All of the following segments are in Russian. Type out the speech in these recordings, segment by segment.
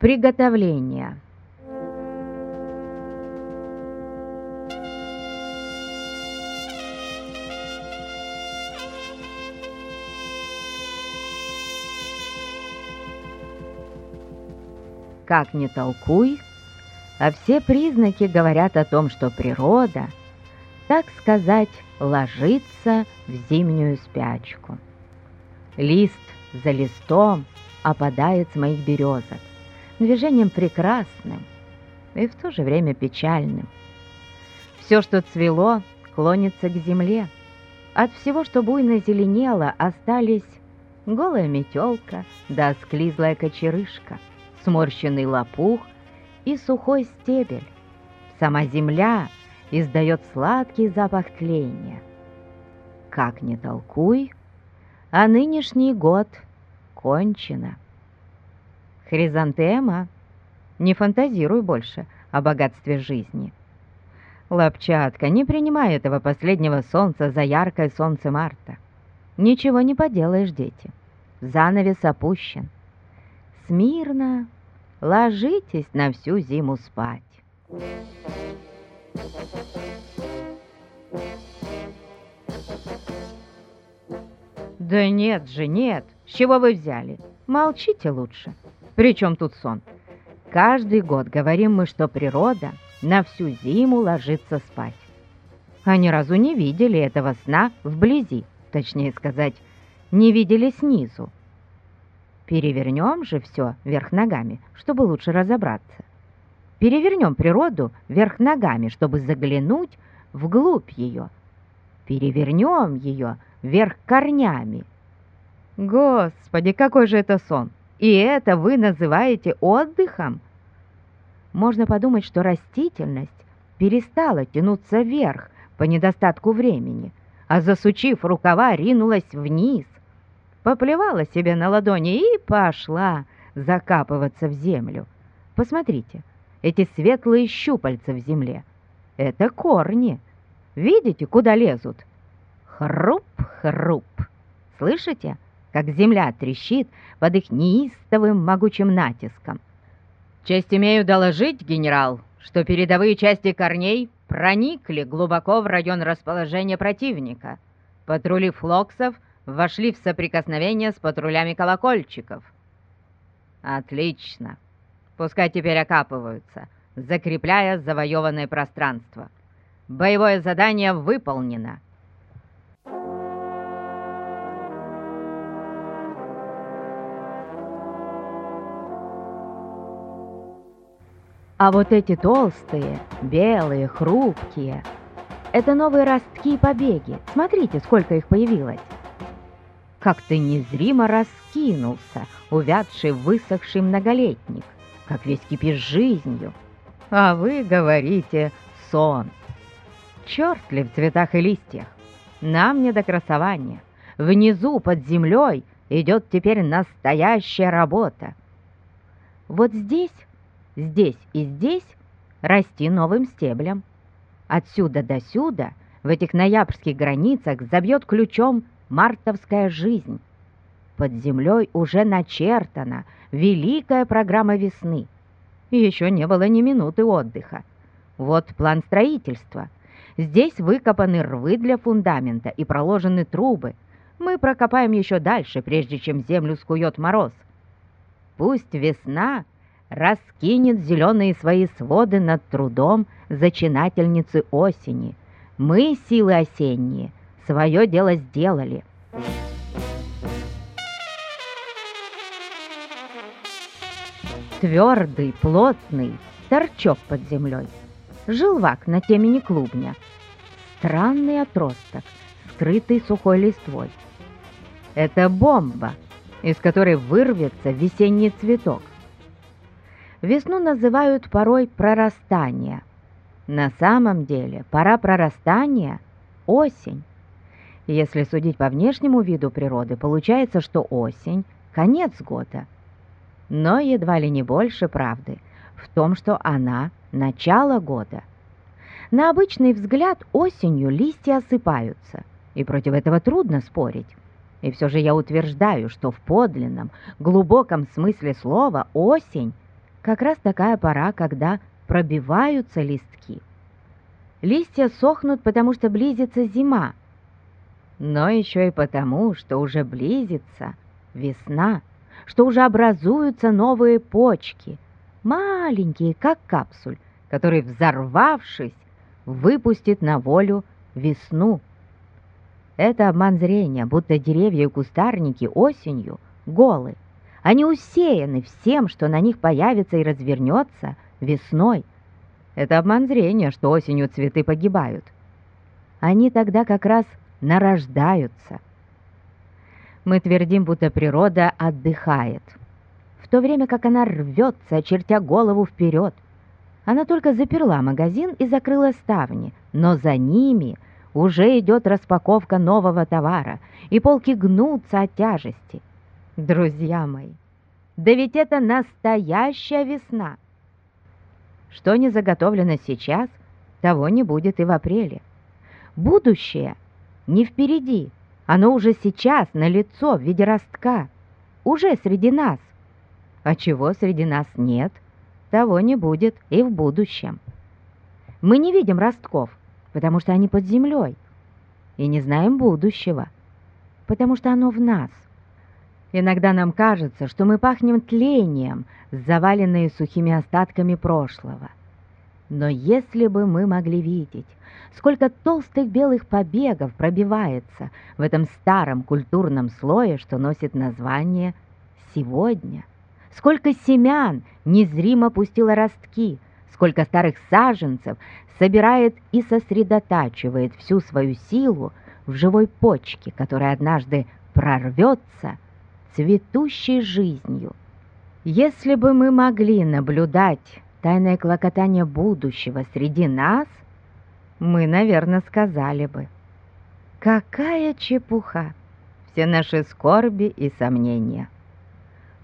Приготовление. Как ни толкуй, а все признаки говорят о том, что природа, так сказать, ложится в зимнюю спячку. Лист за листом опадает с моих березок движением прекрасным и в то же время печальным. Все, что цвело, клонится к земле. От всего, что буйно зеленело, остались голая метелка да склизлая кочерышка, сморщенный лопух и сухой стебель. Сама земля издает сладкий запах тления. Как не толкуй, а нынешний год кончено. Хризантема, не фантазируй больше о богатстве жизни. Лапчатка, не принимай этого последнего солнца за яркое солнце марта. Ничего не поделаешь, дети. Занавес опущен. Смирно ложитесь на всю зиму спать. Да нет же, нет. С чего вы взяли? Молчите лучше. Причем тут сон? Каждый год говорим мы, что природа на всю зиму ложится спать. А ни разу не видели этого сна вблизи, точнее сказать, не видели снизу. Перевернем же все вверх ногами, чтобы лучше разобраться. Перевернем природу вверх ногами, чтобы заглянуть вглубь ее. Перевернем ее вверх корнями. Господи, какой же это сон! И это вы называете отдыхом? Можно подумать, что растительность перестала тянуться вверх по недостатку времени, а засучив рукава, ринулась вниз, поплевала себе на ладони и пошла закапываться в землю. Посмотрите, эти светлые щупальца в земле — это корни. Видите, куда лезут? Хруп-хруп. Слышите? — как земля трещит под их неистовым могучим натиском. «Честь имею доложить, генерал, что передовые части корней проникли глубоко в район расположения противника. Патрули флоксов вошли в соприкосновение с патрулями колокольчиков». «Отлично. Пускай теперь окапываются, закрепляя завоеванное пространство. Боевое задание выполнено». А вот эти толстые, белые, хрупкие — это новые ростки и побеги. Смотрите, сколько их появилось. Как-то незримо раскинулся увядший высохший многолетник, как весь кипишь жизнью. А вы говорите «сон». Черт ли в цветах и листьях? Нам не до красования. Внизу, под землей, идет теперь настоящая работа. Вот здесь здесь и здесь расти новым стеблем. Отсюда до сюда, в этих ноябрьских границах, забьет ключом мартовская жизнь. Под землей уже начертана великая программа весны. И еще не было ни минуты отдыха. Вот план строительства. Здесь выкопаны рвы для фундамента и проложены трубы. Мы прокопаем еще дальше, прежде чем землю скует мороз. Пусть весна раскинет зеленые свои своды над трудом зачинательницы осени. Мы, силы осенние, свое дело сделали. Твердый, плотный, торчок под землей, желвак на темени клубня, странный отросток, скрытый сухой листвой. Это бомба, из которой вырвется весенний цветок. Весну называют порой прорастание. На самом деле пора прорастания – осень. Если судить по внешнему виду природы, получается, что осень – конец года. Но едва ли не больше правды в том, что она – начало года. На обычный взгляд осенью листья осыпаются, и против этого трудно спорить. И все же я утверждаю, что в подлинном, глубоком смысле слова осень – как раз такая пора, когда пробиваются листки. Листья сохнут, потому что близится зима, но еще и потому, что уже близится весна, что уже образуются новые почки, маленькие, как капсуль, который, взорвавшись, выпустит на волю весну. Это обман зрения, будто деревья и кустарники осенью голы. Они усеяны всем, что на них появится и развернется весной. Это обман зрения, что осенью цветы погибают. Они тогда как раз нарождаются. Мы твердим, будто природа отдыхает, в то время как она рвется, очертя голову вперед. Она только заперла магазин и закрыла ставни, но за ними уже идет распаковка нового товара, и полки гнутся от тяжести. Друзья мои, да ведь это настоящая весна. Что не заготовлено сейчас, того не будет и в апреле. Будущее не впереди, оно уже сейчас на лицо в виде ростка, уже среди нас. А чего среди нас нет, того не будет и в будущем. Мы не видим ростков, потому что они под землей, и не знаем будущего, потому что оно в нас. Иногда нам кажется, что мы пахнем тлением, заваленные сухими остатками прошлого. Но если бы мы могли видеть, сколько толстых белых побегов пробивается в этом старом культурном слое, что носит название «сегодня», сколько семян незримо пустило ростки, сколько старых саженцев собирает и сосредотачивает всю свою силу в живой почке, которая однажды прорвется – цветущей жизнью. Если бы мы могли наблюдать тайное клокотание будущего среди нас, мы, наверное, сказали бы, какая чепуха, все наши скорби и сомнения.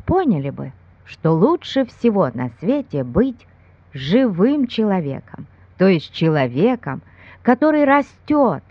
Поняли бы, что лучше всего на свете быть живым человеком, то есть человеком, который растет